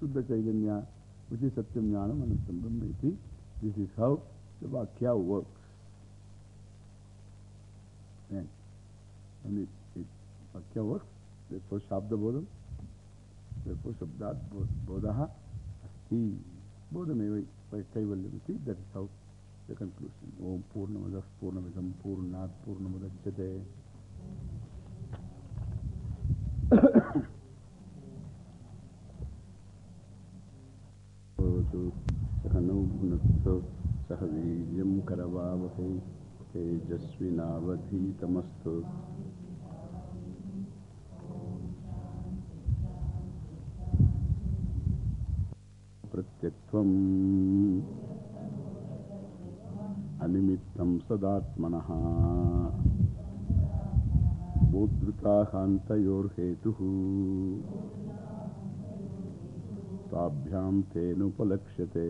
Suddha Chaitanya, which is Satyam Jnanam Anantam Brahmeti. This is how the Vakya works. And, and it, it, Vakya works, therefore Shabda Bodham, therefore Shabdat Bodhaha Asti. Bodhameva Kaivalyamati, that is how the conclusion. Om Purnamadah Purnamidam Purnat Purnamadachyate. भवतु सहनौ भुनक्तु सह वीर्यं करवावहै। तेजस्विनावधीतमस्तु। प्रत्यक्त्वम् अनिमित्तं ताभ्याम तेनुपलक्ष्यते।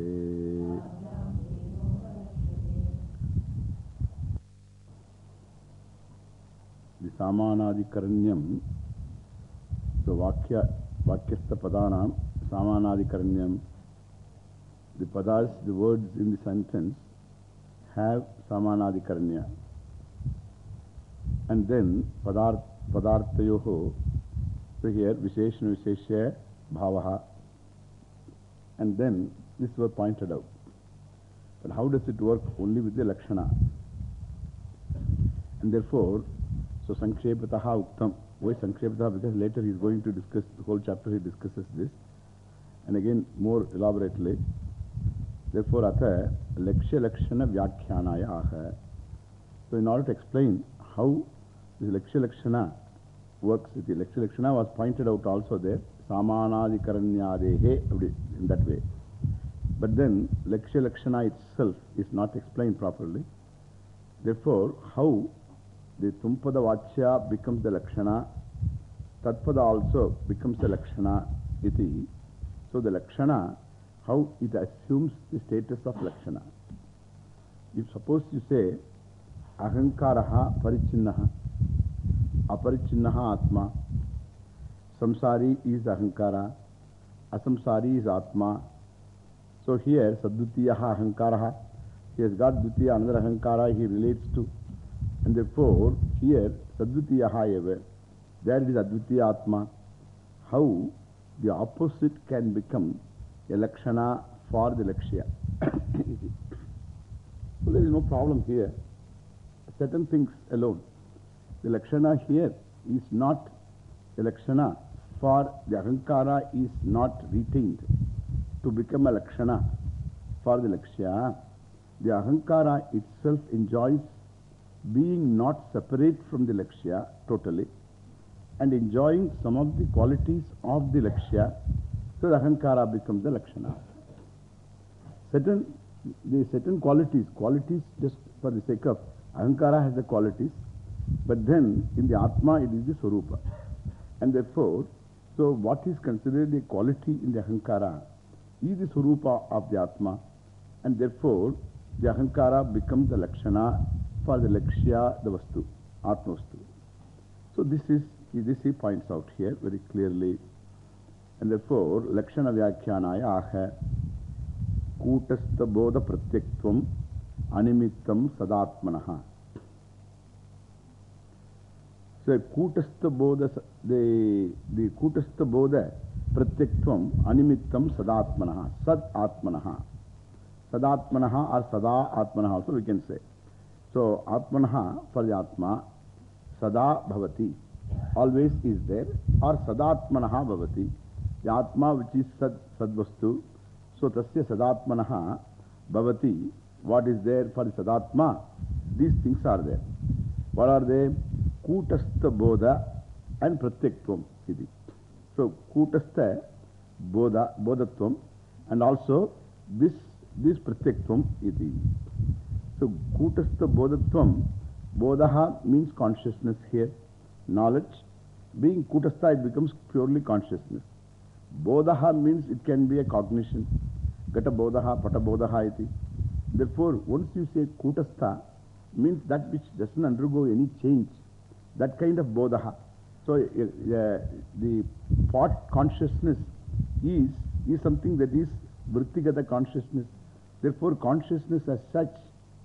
सामानादिकरण्यम तो वाक्य वाक्यस्थ पदानाम सामानादिकरण्यम the पदार्स the words in the sentence have सामानादिकरण्य। And then पदार्थ, पदार्थयोः तो हियर विशेषण विशेष्य भावः। And then this were pointed out. But how does it work? Only with the Lakshana. And therefore, so Sankshepataha Uktam. Why Sankshepataha? Because later he is going to discuss, the whole chapter he discusses this. And again, more elaborately. Therefore, Atha Lakshya Lakshana Vyakhyanaya Aha. So, in order to explain how this Lakshya Lakshana works, the Lakshya Lakshana was pointed out also there. Samanadikaranyadehe, in that way. But then, Lakshya Lakshana itself is not explained properly. Therefore, how the Tumpada Vachya becomes the Lakshana, Tatpada also becomes the Lakshana, iti. So, the Lakshana, how it assumes the status of Lakshana. If suppose you say, Ahankaraha Parichinnaha, Aparichinnaha Atma, Samsari is Ahankara, Asamsari is Atma. So here, Sadhutiyaha Ahankaraha, he has got Dutiya, another Ahankara he relates to. And therefore, here, Sadhutiyaha eva, there it is Advitiya Atma. How the opposite can become a Lakshana for the Lakshya. so there is no problem here. Certain things alone. The Lakshana here is not the Lakshana for the Ahankara is not retained to become a Lakshana for the Lakshya. The Ahankara itself enjoys being not separate from the Lakshya totally and enjoying some of the qualities of the Lakshya. So the Ahankara becomes the Lakshana. Certain, the certain qualities, qualities just for the sake of Ahankara has the qualities, but then in the Atma it is the Swarupa. And therefore, so what is considered a quality in the Ahankara is the Swarupa of the Atma. And therefore, the Ahankara becomes the Lakshana for the Lakshya, the Vastu, Atma Vastu. So this is, this he points out here very clearly. And therefore, Lakshana Vyakhyanaya Aha Kutastha Bodha Pratyaktvam Animittam Sadatmanaha. So, Kutastha Bodha, the, the Kutastha Bodha Pratyaktvam Animittam Sadatmanaha, Sad Atmanaha. Sadatmanaha or Sada Atmanaha also we can say. So, Atmanaha for the Atma, Sada Bhavati, always is there, or Sadatmanaha Bhavati. The Atma which is Sad, Sadvastu. So, Tasya Sadatmanaha Bhavati, what is there for the Sadatma? These things are there. What are they? Kutastha Bodha and Pratyaktvam. So, Kutastha Bodha, Bodhatvam and also this, this iti. So, Kutastha Bodhatvam, Bodhaha means consciousness here, knowledge. Being Kutastha, it becomes purely consciousness. Bodhaha means it can be a cognition. Gata Bodhaha, Pata Bodhaha iti. Therefore, once you say Kutastha, means that which doesn't undergo any change. That kind of bodhaha. So, uh, the pot consciousness is is something that is Vrittigata consciousness. Therefore, consciousness as such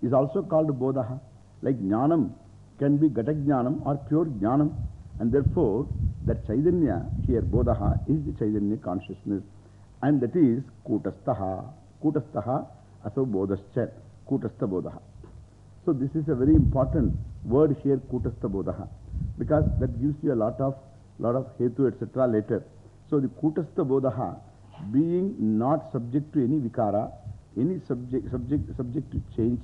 is also called Bodha. Like Jnanam can be Gata Jnanam or pure Jnanam. And therefore, that Chaitanya here, Bodha, is the Chaitanya consciousness. And that is Kutastaha. Kutastaha aso Bodhascha. Kutastha Bodha. So this is a very important word here, Kutastha Bodha. Because that gives you a lot of, lot of Hetu, etc. later. So the Kutastha Bodha being not subject to any vikara, any subject, subject, subject to change,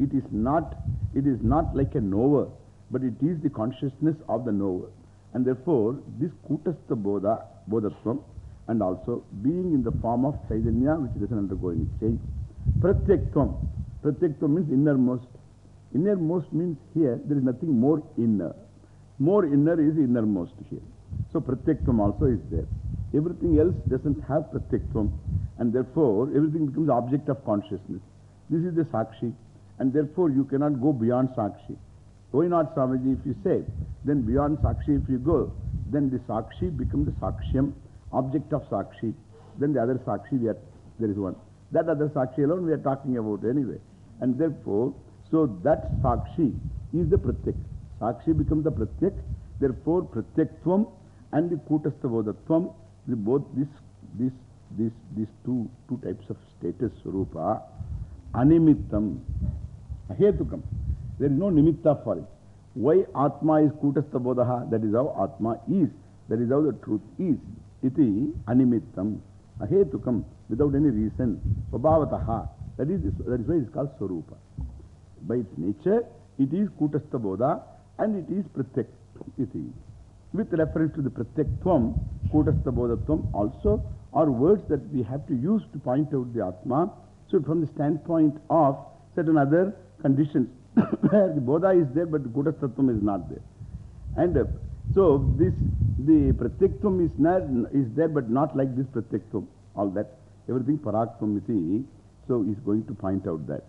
it is not, it is not like a knower, but it is the consciousness of the knower. And therefore, this Kutastha Bodha, Bodhatvam, and also being in the form of Chaitanya, which doesn't undergo any change. Pratyaktvam. Pratyaktvam means innermost. Innermost means here, there is nothing more inner. More inner is innermost here. So Pratyaktvam also is there. Everything else doesn't have Pratyaktvam. And therefore, everything becomes object of consciousness. This is the Sakshi. And therefore, you cannot go beyond Sakshi. Why not, Swamiji? If you say, then beyond Sakshi, if you go, then the Sakshi becomes the Sakshyam, object of Sakshi. Then the other Sakshi, we are, there is one. That other Sakshi alone we are talking about anyway. And therefore, so that Sakshi is the Pratyak. Sakshi becomes the Pratyak. Therefore, Pratyaktvam and the Kutastha the both this, this, this, these two, two types of status, Rupa, Animittam, Ahetukam. There is no nimitta for it. Why Atma is Kutastha Bodha? That is how Atma is. That is how the truth is. Iti Animittam, Ahetukam, without any reason. Svabhavataha. That is, that is why it is called Swarupa. By its nature, it is Kutastha Bodha and it is Pratyak. Iti. With reference to the Pratyaktvam, Kutastha Bodhatvam also are words that we have to use to point out the Atma. So, from the standpoint of certain other conditions, where the Bodha is there, but the Kutastatvam is not there. And uh, so, this, the Pratyaktvam is, is there, but not like this Pratyaktvam. All that, everything Parakvam iti. So, he's going to point out that.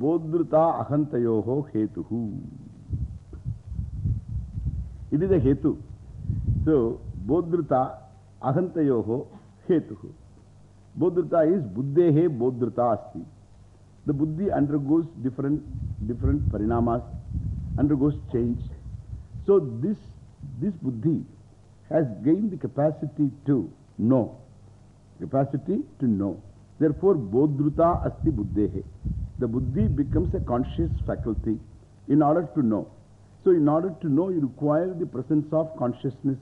Bodhrita Ahantayoho Hetuhu. It is a Hetu. So, Bodhrita Ahantayoho Hetuhu. Bodhrita is Buddhehe Bodhrita Asti. The Buddhi undergoes different, different parinamas, undergoes change. So, this, this Buddhi has gained the capacity to know. Capacity to know. Therefore, Bodhruta Asti Buddhehe. The Buddhi becomes a conscious faculty in order to know. So, in order to know, you require the presence of consciousness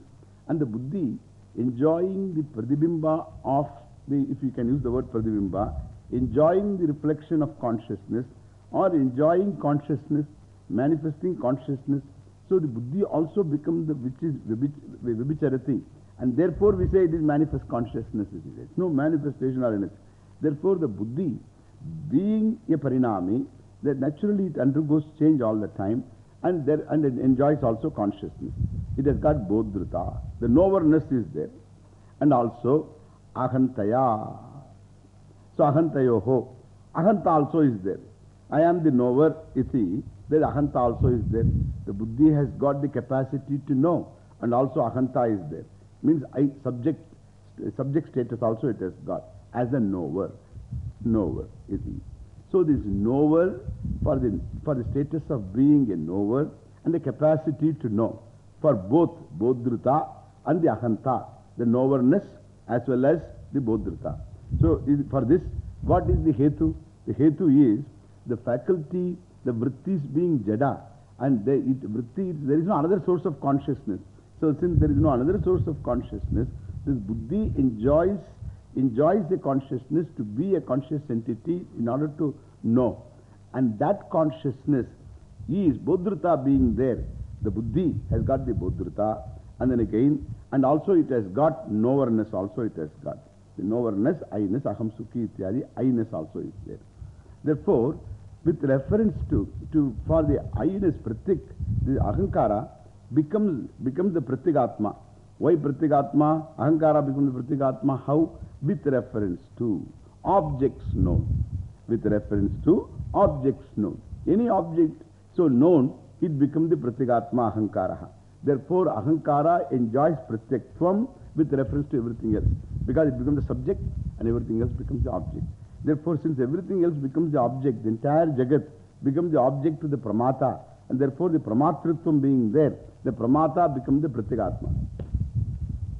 and the Buddhi enjoying the Pradibimba of the, if you can use the word Pradibimba, enjoying the reflection of consciousness or enjoying consciousness, manifesting consciousness. So, the Buddhi also becomes the which is Vibhicharati. And therefore, we say it is manifest consciousness. It is no manifestation or anything. Therefore, the Buddhi, being a Parinami, that naturally it undergoes change all the time and, there, and it enjoys also consciousness. It has got Bodhrita. The knowerness is there. And also Ahantaya. So Ahantayoho. Ahanta also is there. I am the knower, iti. Then Ahanta also is there. The Buddhi has got the capacity to know. And also Ahanta is there. Means I subject, subject status also it has got. As a knower. Knower, is he. So this knower for the, for the status of being a knower and the capacity to know. For both Bodhrita and the Ahanta. The knowerness as well as the Bodhrita. So, for this, what is the Hetu? The Hetu is the faculty, the Vrittis being Jada, and the, it, vritti, there is no another source of consciousness. So, since there is no another source of consciousness, this Buddhi enjoys, enjoys the consciousness to be a conscious entity in order to know. And that consciousness is Bodhrita being there. The Buddhi has got the Bodhrita, and then again, and also it has got knowerness, also it has got. The knowerness, I-ness, aham sukhi ityadi, I-ness also is there. Therefore, with reference to, to for the I-ness pratik, the ahankara becomes, becomes the pratigatma. Why pratigatma? Ahankara becomes the pratigatma. How? With reference to objects known. With reference to objects known. Any object so known, it becomes the Pratyagatma Ahankaraha. Therefore, Ahankara enjoys Pratyaktvam with reference to everything else. Because it becomes the subject and everything else becomes the object. Therefore, since everything else becomes the object, the entire Jagat becomes the object to the Pramata. And therefore, the Pramatritvam being there, the Pramata becomes the Pratyagatma.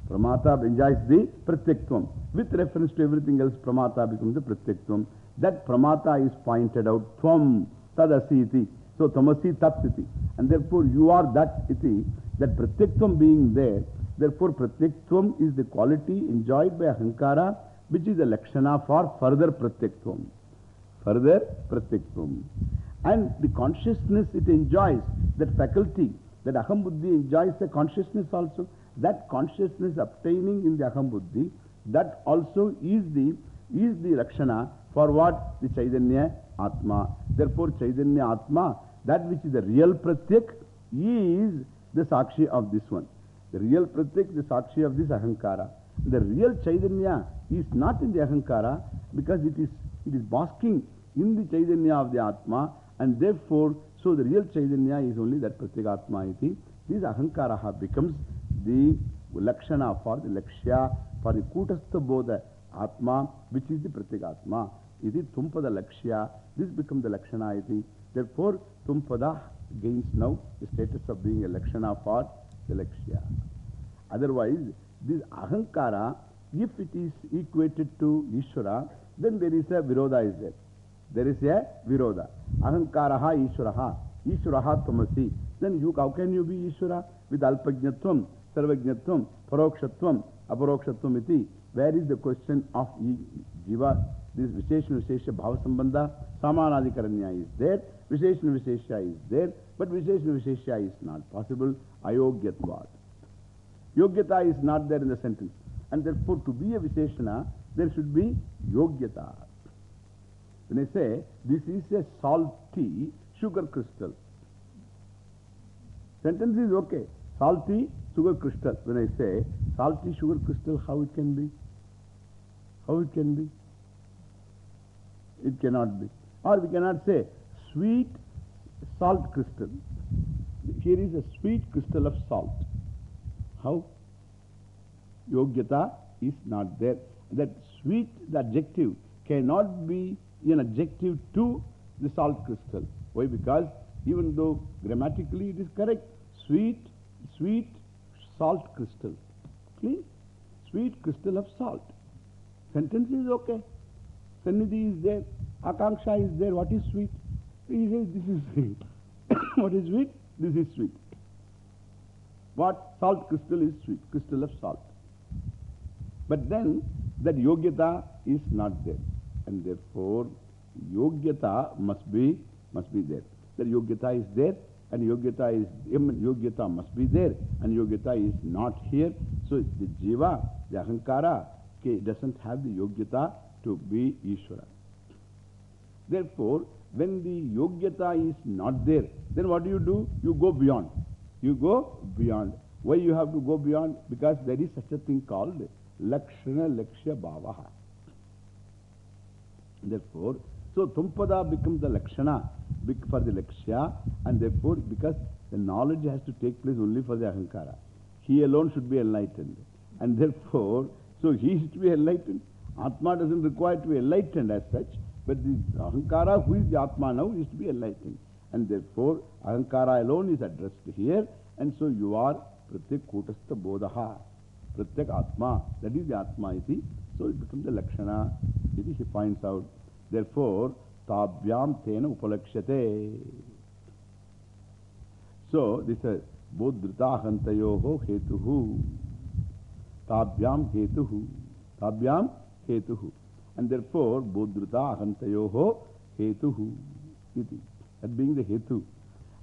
Pramata enjoys the Pratyaktvam. With reference to everything else, Pramata becomes the Pratyaktvam. That Pramata is pointed out. Tvam tadasi iti. So, tamasi tat. And therefore, you are that iti. That Pratyaktvam being there. Therefore, Pratyaktvam is the quality enjoyed by Ahankara, which is a Lakshana for further Pratyaktvam. Further Pratyaktvam. And the consciousness it enjoys, that faculty, that Aham Buddhi enjoys a consciousness also. That consciousness obtaining in the Aham Buddhi, that also is the, is the Lakshana for what? The Chaitanya Atma. Therefore, Chaitanya Atma, that which is the real Pratyak, is the Sakshi of this one. The real Pratyak, the Sakshi of this Ahankara. The real Chaitanya is not in the Ahankara because it is, it is basking in the Chaitanya of the Atma and therefore, so the real Chaitanya is only that Pratyagatma iti. This Ahankaraha becomes the Lakshana for the Lakshya, for the Kutastha Bodha Atma, which is the Pratyagatma. Iti Tumpada Lakshya. This becomes the Lakshana iti. Therefore, Tumpada gains now the status of being a Lakshana for the Lakshya. Otherwise, this Ahankara, if it is equated to Ishvara, then there is a Viroda is there. There is a Viroda. Ahankaraha Ishvaraha. Ishvaraha Tamasi. Then you, how can you be Ishvara? With Alpajnatvam, Sarvajnatvam, Parokshatvam, Aparokshatvam iti. Where is the question of Jiva? This Visheshna Vishesha Bhava Sambandha, Samanadikaranya is there. Visheshna Vishesha is there. But Visheshna Vishesha is not possible. Ayogyatvad. Yogyata is not there in the sentence. And therefore, to be a Visheshana, there should be Yogyata. When I say this is a salty sugar crystal, sentence is okay. Salty sugar crystal. When I say salty sugar crystal, how it can be? How it can be? It cannot be. Or we cannot say sweet salt crystal. Here is a sweet crystal of salt. How? Yogyata is not there. That sweet, the adjective, cannot be an adjective to the salt crystal. Why? Because even though grammatically it is correct, sweet, sweet salt crystal. Clean? Sweet crystal of salt. Sentence is okay. Sannidhi is there. Akanksha is there. What is sweet? He says this is sweet. what is sweet? This is sweet. What? Salt crystal is sweet. Crystal of salt. But then that yogyata is not there. And therefore, yogyata must be, must be there. That yogyata is there and yogyata is, yogyata must be there and yogyata is not here. So the jiva, the ahankara, doesn't have the yogyata to be Ishvara. Therefore, when the yogyata is not there, then what do you do? You go beyond. You go beyond. Why you have to go beyond? Because there is such a thing called Lakshana Lakshya Bhavaha. Therefore, so Tumpada becomes the Lakshana for the Lakshya and therefore because the knowledge has to take place only for the Ahankara. He alone should be enlightened. And therefore, so he is to be enlightened. Atma doesn't require to be enlightened as such, but the Ahankara, who is the Atma now, is to be enlightened. And therefore, Ahankara alone is addressed here. And so you are Pratyak Kutastha Bodha. Pratyak Atma. That is the Atma iti. So it becomes the Lakshana. Iti he finds out. Therefore, Tabhyam Tena Upalakshate. So this is Bodhrita Hantayoho Hetuhu. Tabhyam Hetuhu. Tabhyam Hetuhu. And therefore, Bodhrita Hantayoho Hetuhu. Iti. That being the Hetu.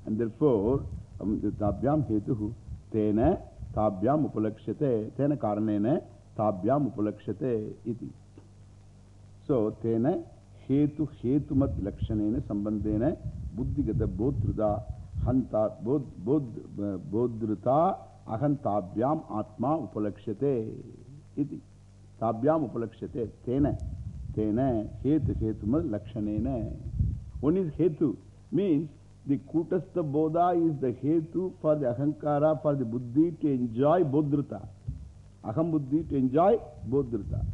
And therefore, um, Tabhyam Hetuhu. Tena Tabhyam Upalakshate. Tena Karanena Tabhyam Upalakshate. Iti. So, Tena Hetu Hetumat Lakshanena Sambandena Buddhigata Bodhruta Hanta Bodhruta Ahantabhyam Atma Upalakshate. Iti. Tabhyam Upalakshate. Tena. Tena Hetu Hetumat Lakshanena. One is Hetu. Means the Kutastha Bodha is the Hetu for the Ahankara, for the Buddhi to enjoy Bodhrita. Aham Buddhi to enjoy Bodhrita.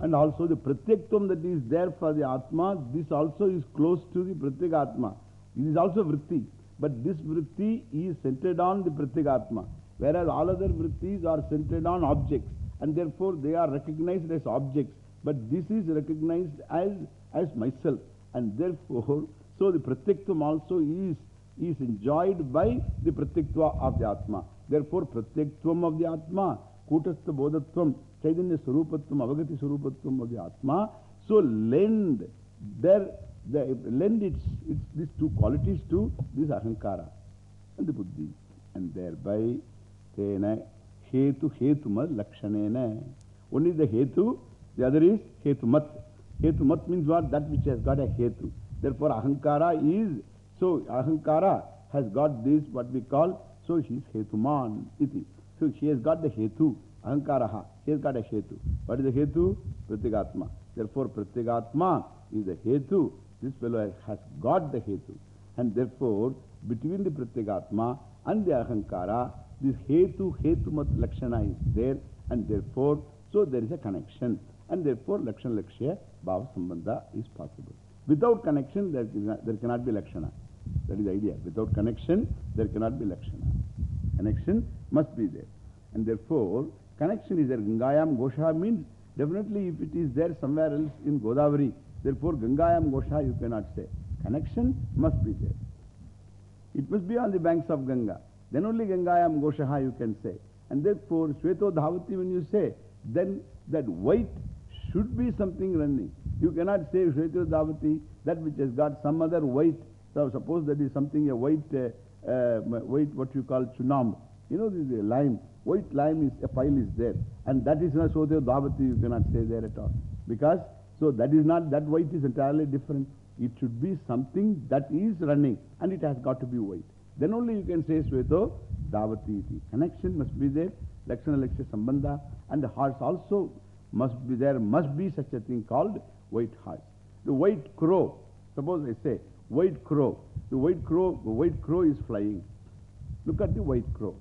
And also the Pratyektam that is there for the Atma, this also is close to the Pratyekatma. It is also Vritti. But this Vritti is centered on the Pratyekatma. Whereas all other Vrittis are centered on objects. And therefore they are recognized as objects. But this is recognized as, as myself. And therefore, so the Pratyektam also is, is enjoyed by the Pratyektva of the Atma. Therefore, Pratyektvam of the Atma, Kutastha Bodhatvam, Chaitanya Surupatvam, Avagati Surupatvam of the Atma. So lend their, the, lend its, its these two qualities to this Ahankara and the Buddhi. And thereby, Tena Hetu Hetuma Lakshanena. One is the Hetu, the other is Hetumat. Hetumat means what? That which has got a Hetu. Therefore, Ahankara is, so Ahankara has got this, what we call, so she is Hetuman. Iti. So she has got the Hetu, Ahankaraha. She has got a Hetu. What is the Hetu? Pratyagatma. Therefore, Pratyagatma is the Hetu. This fellow has got the Hetu. And therefore, between the Pratyagatma and the Ahankara, this Hetu, Hetumat Lakshana is there. And therefore, so there is a connection. And therefore, Lakshana Lakshya Bhava Sambandha is possible. Without connection, there, there cannot be Lakshana. That is the idea. Without connection, there cannot be Lakshana. Connection must be there. And therefore, connection is there. Gangayam Gosha means definitely if it is there somewhere else in Godavari, therefore Gangayam Gosha you cannot say. Connection must be there. It must be on the banks of Ganga. Then only Gangayam Goshaha you can say. And therefore, Sveto Dhavati when you say, then that white should be something running. You cannot say Sveto Dhavati, that which has got some other white. So suppose that is something, a white, uh, uh, what you call chunam. You know, this is a lime. White lime is, a pile is there. And that is not Sveto Dhavati, you cannot say there at all. Because, so that is not, that white is entirely different. It should be something that is running and it has got to be white. Then only you can say Sveto Dhavati iti. Connection must be there. Lakshana Lakshya Sambandha. And the horse also must be there. Must be such a thing called white horse. The white crow. Suppose I say white crow. The white crow, the white crow is flying. Look at the white crow.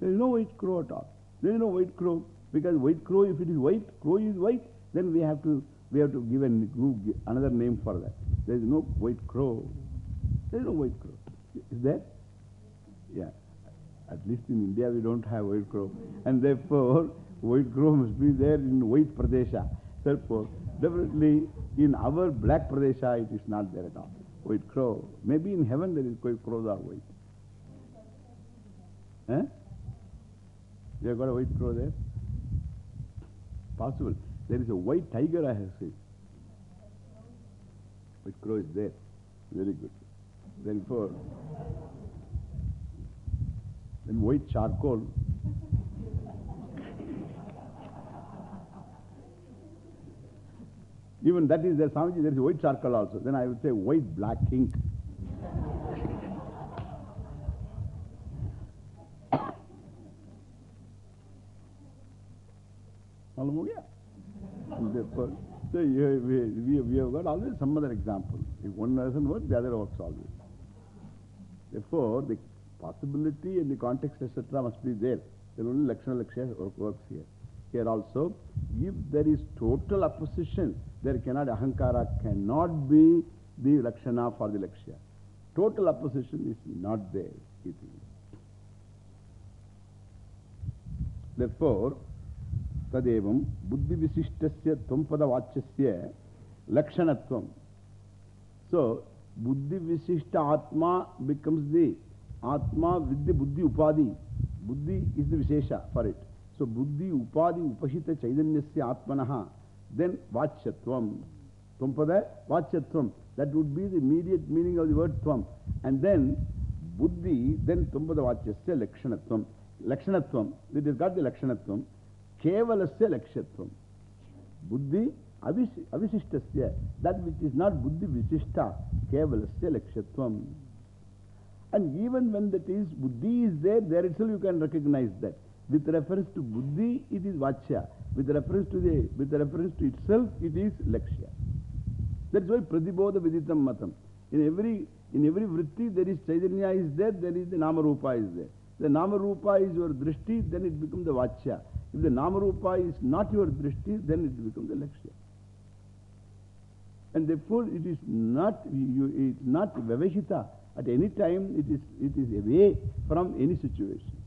There is no white crow at all. There is no white crow. Because white crow, if it is white, crow is white, then we have to, we have to give an, another name for that. There is no white crow. There is no white crow. Is there? Yeah. At least in India we don't have white crow. And therefore, white crow must be there in white Pradesha. Therefore, definitely in our black Pradesha it is not there at all. White crow. Maybe in heaven there is white crows are white. Eh? You have got a white crow there? Possible. There is a white tiger I have seen. White crow is there. Very good. Therefore, then white charcoal. Even that is there, Swamiji, there is white charcoal also. Then I would say white black ink. Therefore, so you, we, we, we have got always some other example. If one doesn't work, the other works always. Therefore, the possibility and the context, etc., must be there. There only Lakshana Lakshya work, works here. Here also, if there is total opposition, there cannot, Ahankara cannot be the Lakshana for the Lakshya. Total opposition is not there. Therefore, Tadevam Buddhi Visishtasya Thampada Vachasya Lakshanatvam. So, Buddhi Visishta Atma becomes the Atma with the Buddhi Upadi. Buddhi is the Vishesha for it. So, Buddhi Upadi Upashita Chaitanyasya Atmanaha. Then Vachyatvam. Thampada Vachyatvam. That would be the immediate meaning of the word Tvam. And then Buddhi, then Thampada Vachyasya Lakshanatvam. Lakshanatvam. It has got the Lakshanatvam. Kevalasya lakshatvam. Buddhi avisishtasya. That which is not buddhi visishta. Kevalasya lakshatvam. And even when that is, buddhi is there, there itself you can recognize that. With reference to buddhi, it is vachya. With reference to the, with reference to itself, it is lakshya. That's why pradibodha viditam matam. In every, in every vritti, there is Chaitanya is there, there is the Namarupa is there. The Namarupa is your drishti, then it becomes the Vachya. If the Namarupa is not your drishti, then it becomes the Lakshya. And therefore, it is not, you, it's not Vavahita. At any time, it is, it is away from any situation.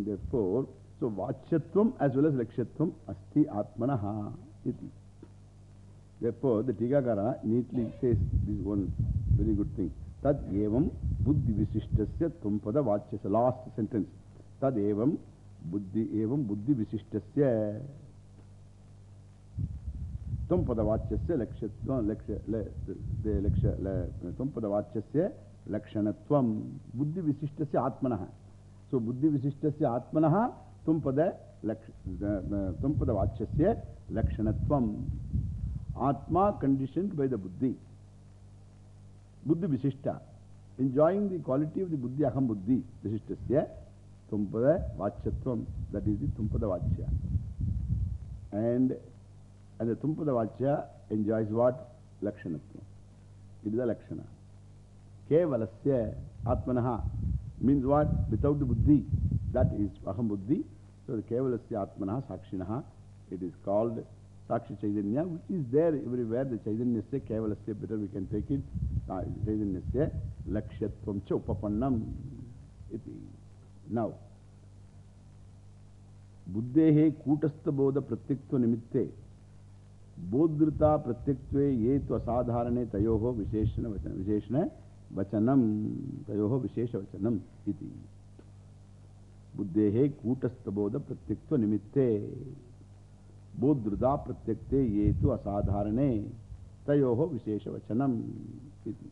And therefore, so Vachyatvam as well as Lakshatvam asti Atmanaha iti. Therefore, the Tigakara neatly says this one very good thing. Tad evam buddhi visishtasya tumpada vachyasya. Last sentence. Tad evam buddhi evam buddhi visishtasya. Tumpada vachyasya lakshatvam laksha, the laksha, tumpada vachyasya lakshanatvam. Buddhi visishtasya atmanaha. So, buddhi visishtasya atmanaha tumpada tumpada vachyasya lakshanatvam. Atma conditioned by the buddhi. Buddhi Visishta. Enjoying the quality of the buddhi, aham buddhi, Visishtasya, Tumpada Vachyatvam. That is the Tumpada Vachya. And, and the Tumpada Vachya enjoys what? Lakshanatvam. It is a Lakshana. Kevalasya Atmanaha means what? Without the buddhi. That is aham buddhi. So the Kevalasya Atmanaha Sakshinaha. It is called Sakshi Chaitanya, which is there everywhere. The Chaitanya se Kevalasya, better we can take it. Chaitanya se Lakshatvam cha Upapannam. Now, Buddhehe Kutastha Bodha Pratyaktva Nimitte Bodhrita Pratyaktve Ye tu Asadharane Tayoho Visheshana Visheshana Vachanam Tayoho Vishesha Vachanam iti. Buddhehe Kutastha Bodha Pratyaktva Nimitte Bodhrida Pratyakte Ye tu Asadharane Tayoho Vishesha Vachanam iti.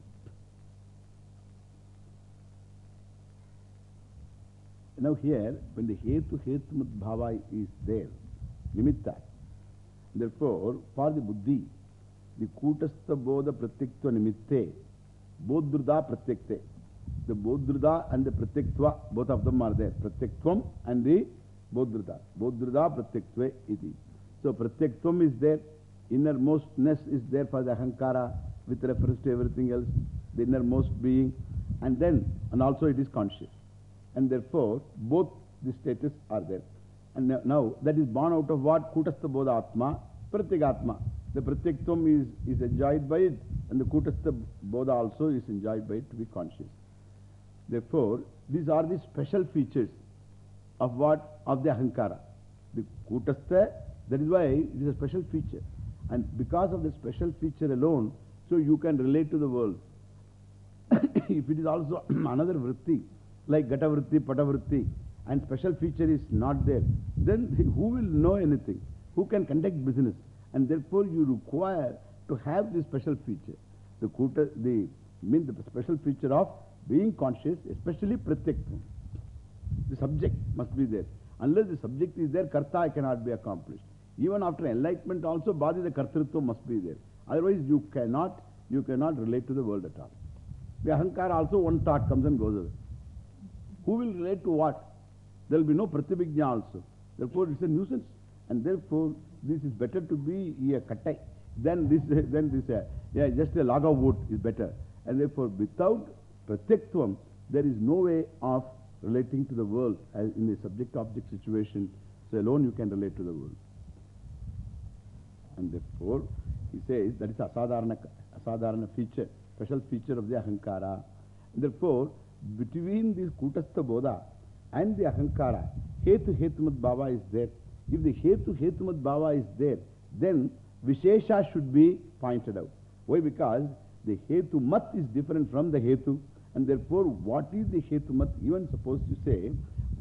Now here, when the Hetu Hetumat Bhava is there, Nimitta, therefore, for the Buddhi, the Kutastha Bodha Pratyaktva Nimitte, Bodhrida Pratyakte. The Bodhrida and the Pratyaktva, both of them are there. Pratyaktvam and the Bodhrida. Bodhrida Pratyaktve iti. So Pratyaktvam is there, innermostness is there for the Ahankara with reference to everything else, the innermost being, and then, and also it is conscious. And therefore, both the status are there. And now, that is born out of what? Kutastha Bodha Atma, Pratyagatma. The Pratyaktam is, is enjoyed by it, and the Kutastha Bodha also is enjoyed by it to be conscious. Therefore, these are the special features of what? Of the Ahankara. The Kutastha, that is why it is a special feature. And because of the special feature alone, so you can relate to the world. if it is also another vritti, like Gata vritti, Pata vritti, and special feature is not there, then who will know anything? Who can conduct business? And therefore you require to have this special feature. The kuta, the, mean the special feature of being conscious, especially pratyaktam. The subject must be there. Unless the subject is there, karta cannot be accomplished. Even after enlightenment also, body the kartritva must be there. Otherwise you cannot, you cannot relate to the world at all. The ahankara also one thought comes and goes away. Who will relate to what? There will be no pratyabhijna also. Therefore it's a nuisance. And therefore this is better to be a kattai than this, than this, uh, yeah, just a log of wood is better. And therefore without pratyaktvam, there is no way of relating to the world as in a subject-object situation. So alone you can relate to the world. And therefore, he says that is asadharana, asadharana feature, special feature of the ahankara. And therefore, between this kutastha bodha and the ahankara, hetu hetumat bhava is there. If the hetu hetumat bhava is there, then vishesha should be pointed out. Why? Because the hetu mat is different from the hetu. And therefore, what is the hetu mat? Even suppose you say,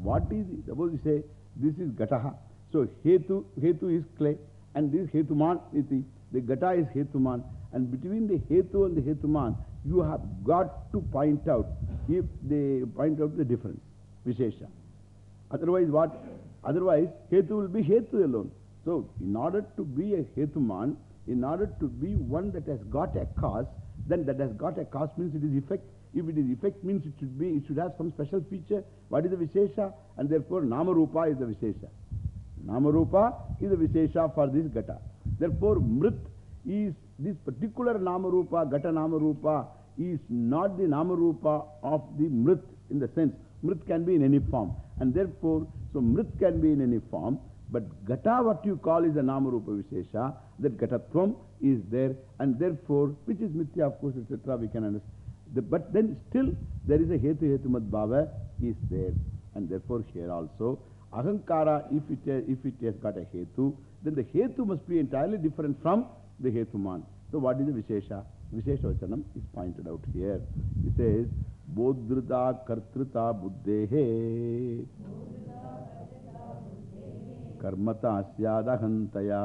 what is, suppose you say, this is gataha. So, hetu, hetu is clay. And this hetuman, iti, the gata is hetuman. And between the hetu and the hetuman, you have got to point out, if they point out the difference, vishesha. Otherwise, what? Otherwise, hetu will be hetu alone. So, in order to be a hetuman, in order to be one that has got a cause, then that has got a cause means it is effect. If it is effect means it should be, it should have some special feature. What is the Vishesha? And therefore, Namarupa is the Vishesha. Namarupa is the Vishesha for this Gata. Therefore, Mrit is this particular Namarupa, Gata Namarupa, is not the Namarupa of the Mrit in the sense. Mrit can be in any form. And therefore, so Mrit can be in any form. But Gata, what you call is a Namarupa Vishesha, that Gatatvam is there. And therefore, which is Mithya, of course, etc., we can understand. The, but then still, there is a Hetu Hetumad Bhava is there. And therefore, here also, Ahankara, if it, if it has got a Hetu, then the Hetu must be entirely different from the Hetuman. So, what is the Vishesha? Vishesha Vachanam is pointed out here. It says, Bodhrita Kartrita Buddhehe Karmata Asyadahantaya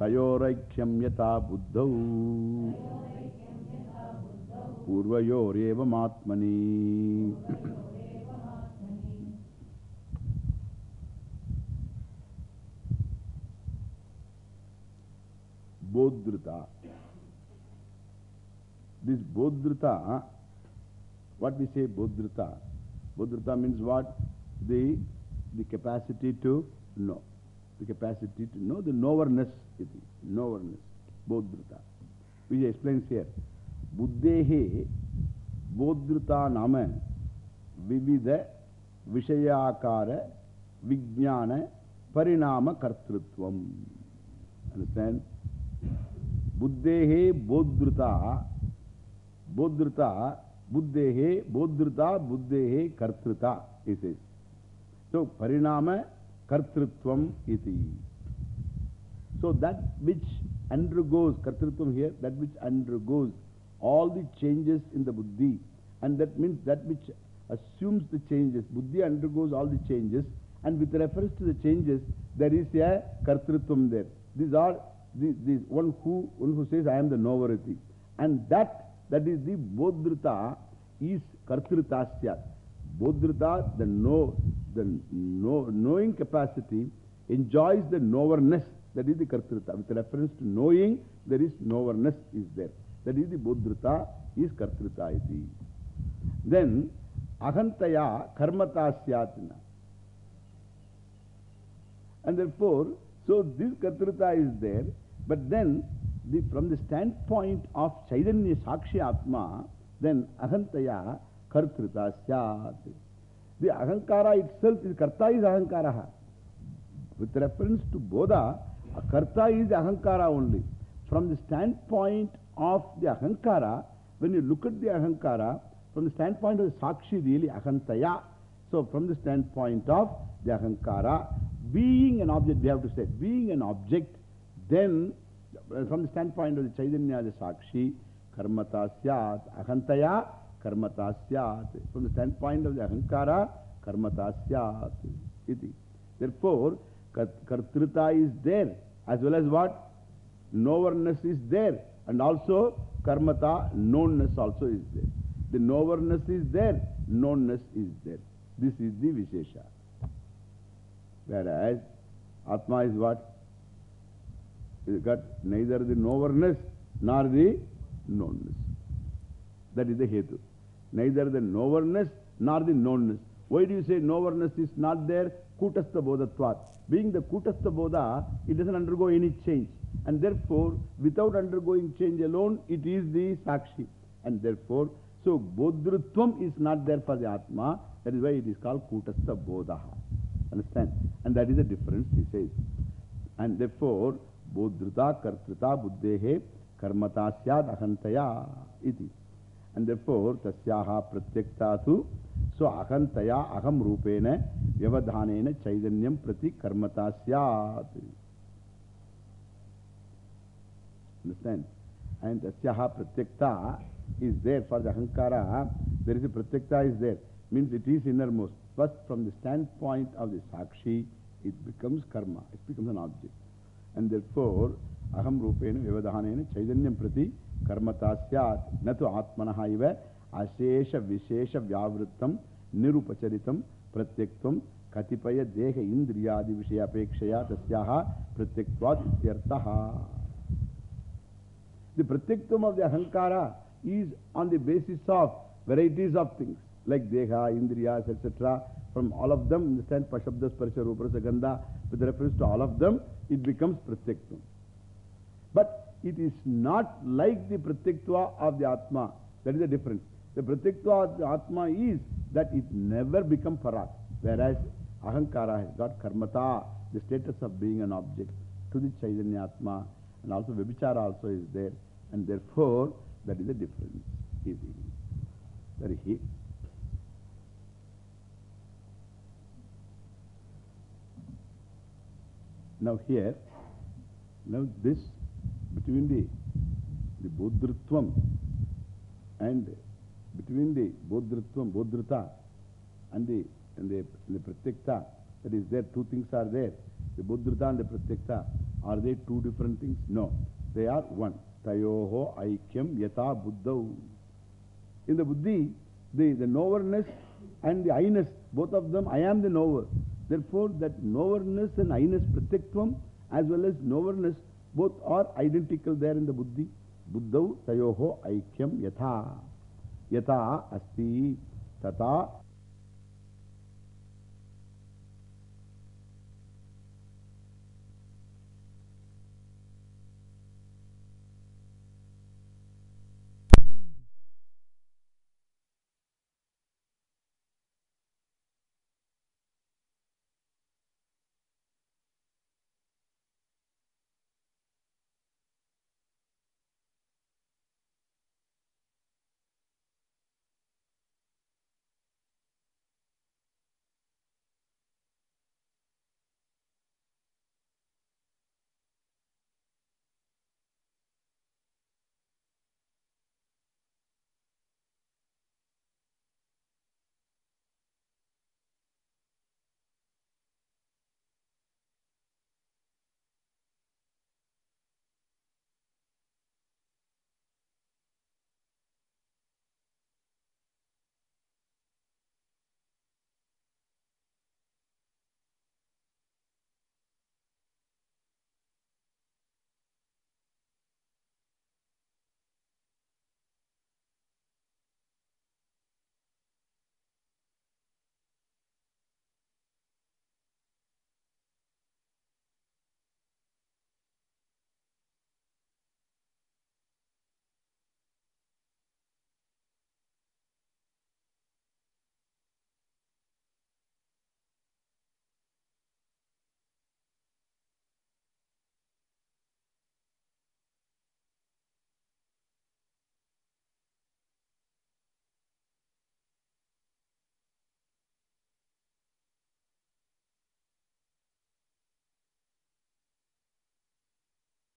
Tayoraikshyam Yata Buddhau Purvayoreva Matmani Bodhrita. This Bodhrita, what we say Bodhrita? Bodhrita means what? The, the capacity to know. The capacity to know, the knowerness. Knowerness. Bodhrita. Which explains here. Buddhehe Bodhrita nama Vividha Vishayakara Vijnana Parinama Kartrutvam. Understand? Buddhehe Bodhrita Bodhrita Buddhehe Bodhrita Buddhehe Kartrita he says. So Parinama Kartrutvam iti. So that which undergoes Kartrutvam here, that which undergoes all the changes in the Buddhi and that means that which assumes the changes. Buddhi undergoes all the changes and with reference to the changes there is a Kartrutvam there. These are the, the one who one who says I am the Novarati. And that that is the Bodhrita is Kartritasya. Bodhrita, the know, the know, knowing capacity enjoys the knowerness. That is the Kartrita. With reference to knowing, there is knowerness is there. That is the Bodhrita is Kartrita iti. Then Ahantaya Karmatasyatna. And therefore, so this Kartrita is there, but then the, from the standpoint of Chaitanya Sakshi Atma, then Ahantaya Kartrita Syat. The Ahankara itself is Karta is Ahankara. With reference to Bodha, Karta is Ahankara only. From the standpoint of the Ahankara, when you look at the Ahankara, from the standpoint of the Sakshi, really Ahantaya. So, from the standpoint of the Ahankara, being an object, we have to say, being an object, then from the standpoint of the Chaitanya, the Sakshi, Karmata Syat, Ahantaya, Karmata Syat. From the standpoint of the Ahankara, Karmata Syat. Iti. Therefore, Kartrita is there, as well as what? Knowerness is there, and also Karmata, knownness also is there. The knowerness is there, knownness is there. This is the Vishesha. Whereas Atma is what? It got neither the knowerness nor the knownness. That is the Hetu. Neither the knowerness nor the knownness. Why do you say knowerness is not there? Kutastha Bodhatvat. Being the Kutastha Bodha, it doesn't undergo any change. And therefore, without undergoing change alone, it is the Sakshi. And therefore, so Bodhrutvam is not there for the Atma. That is why it is called Kutastha Bodha. Understand? And that is the difference, he says. And therefore, Bodhrita Kartrita. And therefore, Tasyaha Pratyaktatu. So, Ahantaya Aham Rupena Vyavadhanena Chaitanyam Prati Karmatasyad. Understand? And Tasyaha Pratyakta is there for the Ahankara. There is a Pratyakta is there. Means it is innermost. First, from the standpoint of the Sakshi, it becomes karma. It becomes an object. And therefore, Aham Rupena Vivadhanena Chaitanyam Prati Karmata Syat Natu Atmanaha Iva Ashesha Vishesha Vyavrittam Nirupacharitam Pratyaktam Katipaya Deha Indriyadi Vishaya Pekshaya Tasyaha Pratyaktvat Ityartaha. The Pratyaktam of the Ahankara is on the basis of varieties of things like Deha, Indriyas, etc. From all of them, understand Pashabdas, Parsha, Ruprasa, Gandha, with reference to all of them, it becomes Pratyaktam. it is not like the Pratyaktva of the Atma. That is the difference. The Pratyaktva of the Atma is that it never become Parat. Whereas Ahankara has got Karmata, the status of being an object to the Chaitanya Atma. And also Vibhichara also is there. And therefore, that is the difference. Very he. Now here, now this between the, the Bodhrutvam and between the Bodhrutvam, Bodhrita and the, and the, and the Pratyakta, that is there, two things are there. The Bodhrita and the Pratyakta, are they two different things? No, they are one. Tayoho Aikyam Yata Buddha. In the Buddhi, the, the knowerness and the I-ness, both of them, I am the knower. Therefore, that knowerness and I-ness Pratyaktvam as well as knowerness, both are identical there in the Buddhi. Buddhau Tayoho Aikyam Yatha. Yatha Asti Tata